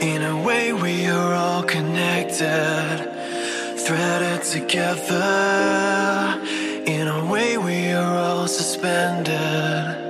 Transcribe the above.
In a way, we are all connected, threaded together. In a way, we are all suspended.